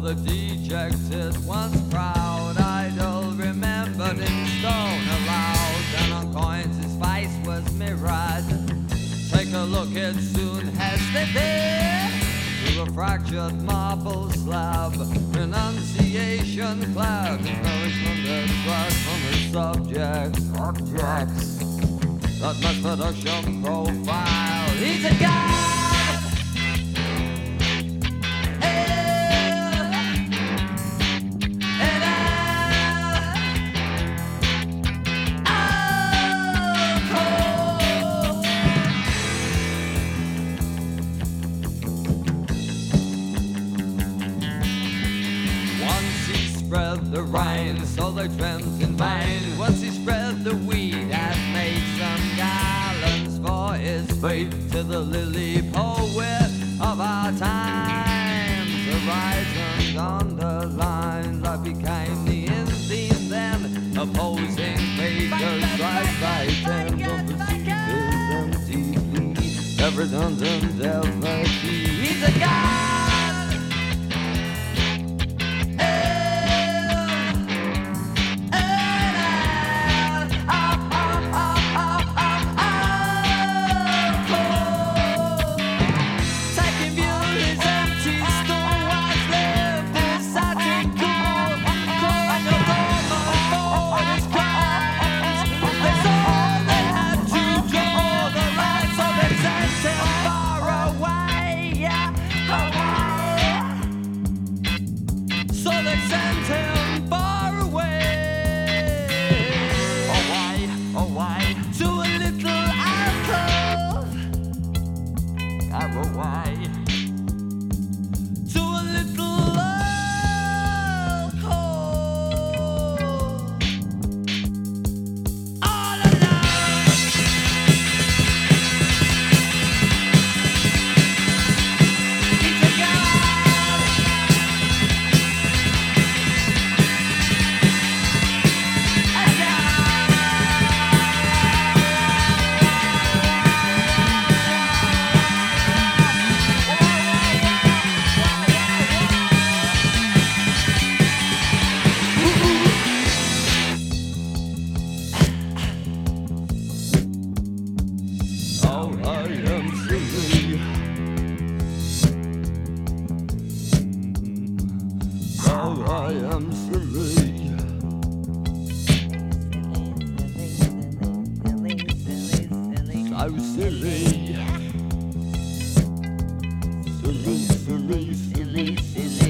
the dejected, once proud idol, remembered in stone aloud, and on coins his face was mirrored. Take a look, it soon has there to a fractured marble slab, renunciation cloud, nourishment extract from his subjects, objects. That mass production profile, he's a god. The rain, so they dreamt in vain. Once he spread the weed and made some garlands for his feet to the lily poet of our times. Horizons underlined, I became the Indian then, opposing figures right by ten from and deeply. Every dungeon, ever He's Oh, I am silly. So. Silly, silly, silly, silly, silly,